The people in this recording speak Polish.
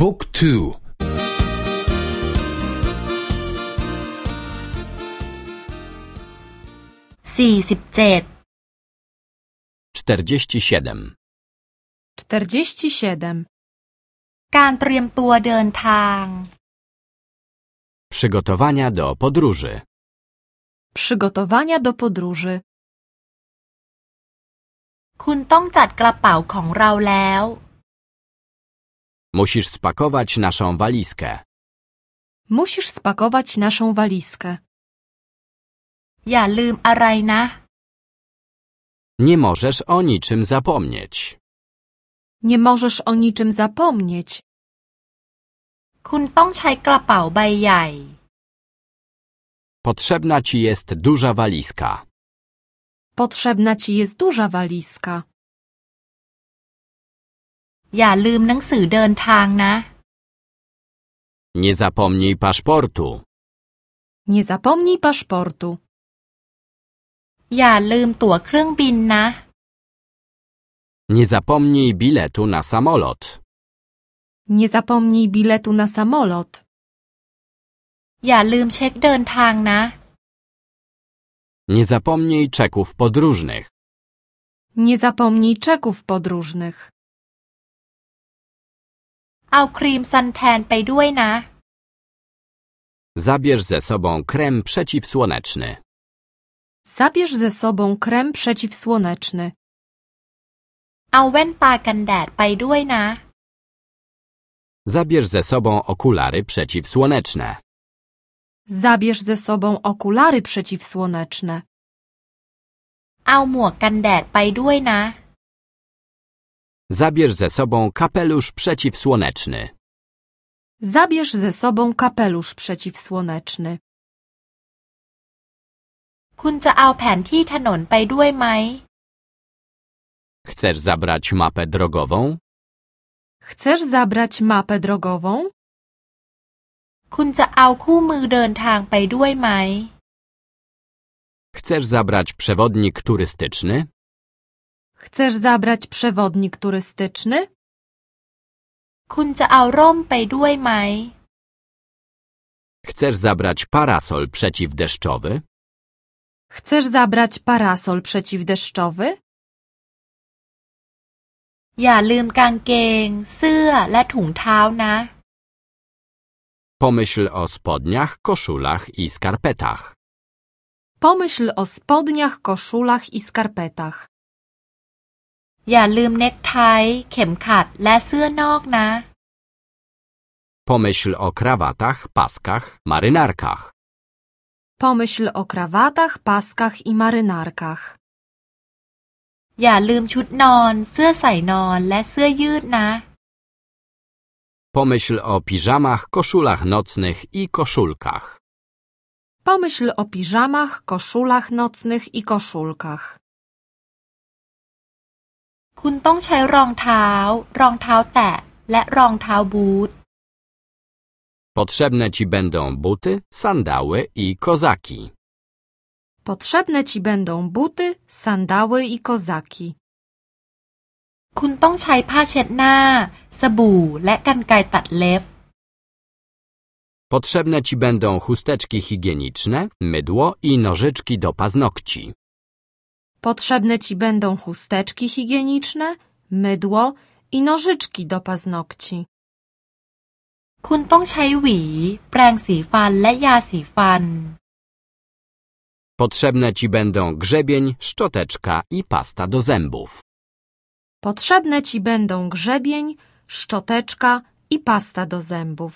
บุ๊กทู สี่สิบเจ็ด 47. 47. การเตรียมตัวเดินทาง Przygotowania do podróży. Przygotowania do podróży. คุณต้องจัดกระเป๋าของเราแล้ว Musisz spakować naszą walizkę. Musisz spakować naszą walizkę. อย่าลืมอะไรนะ Nie możesz o niczym zapomnieć. Nie możesz o niczym zapomnieć. คุณต้องใช้กระเป๋าใบใหญ่ Potrzebna ci jest duża walizka. Potrzebna ci jest duża walizka. อย่าลืมหนังสือเดินทางนะ Nie zapomnij paszportu. Nie zapomnij paszportu. อย่าลืมตั๋วเครื่องบินนะ Nie zapomnij biletu na samolot. Nie zapomnij biletu na samolot. อย่าลืมเช็คเดินทางนะ Nie zapomnij czeków podróżnych. Nie zapomnij czeków podróżnych. เอาครีมซันแทนไปด้วยนะ Zabierz ze sobą krem przeciwsłoneczny. Zabierz ze sobą krem przeciwsłoneczny. เอาแว่นตากันแดดไปด้วยนะ Zabierz ze sobą okulary przeciwsłoneczne. Zabierz ze sobą okulary przeciwsłoneczne. เอาหมวกกันแดดไปด้วยนะ Zabierz ze sobą kapelusz przeciwsłoneczny. Zabierz ze sobą kapelusz przeciwsłoneczny. คุณจะเอาแผนที่ถนนไปด้วยไหม Chcesz zabrać mapę drogową? Chcesz zabrać mapę drogową? คุณจะเอาคู่มือเดินทางไปด้วยไหม Chcesz zabrać przewodnik turystyczny? Chcesz zabrać przewodnik turystyczny? คุณจะเอาร่มไปด้วยไหม Chcesz zabrać parasol przeciwdeszczowy? Chcesz zabrać parasol przeciwdeszczowy? อย่าลืมกางเกง เสื้อและถุงเท้านะ Pomyśl o spodniach, koszulach i skarpetach. Pomyśl o spodniach, koszulach i skarpetach. อย่าลืมเน็กไท เข็มขัดและเสื้อนอกนะ Pomyśl o krawatach, paskach, marynarkach. Pomyśl o krawatach, paskach i marynarkach. อย่าลืมชุดนอน เสื้อใส่นอนและเสื้อยืดนะ Pomyśl o piżamach, koszulach nocnych i koszulkach. Pomyśl o piżamach, koszulach nocnych i koszulkach. คุณต้องใช้รองเท้า รองเท้าแตะ และรองเท้าบูท Potrzebne ci będą buty, sandały i kozaki. Potrzebne ci będą buty, sandały i kozaki. คุณต้องใช้ผ้าเช็ดหน้า สบู่ และกรรไกรตัดเล็บ Potrzebne ci będą chusteczki higieniczne, mydło i nożyczki do paznokci. Potrzebne ci będą chusteczki higieniczne, mydło i nożyczki do paznokci. คุณต้องใช้หวี แปรงสีฟันและยาสีฟัน Potrzebne ci będą grzebień, szczoteczka i pasta do zębów. Potrzebne ci będą grzebień, szczoteczka i pasta do zębów.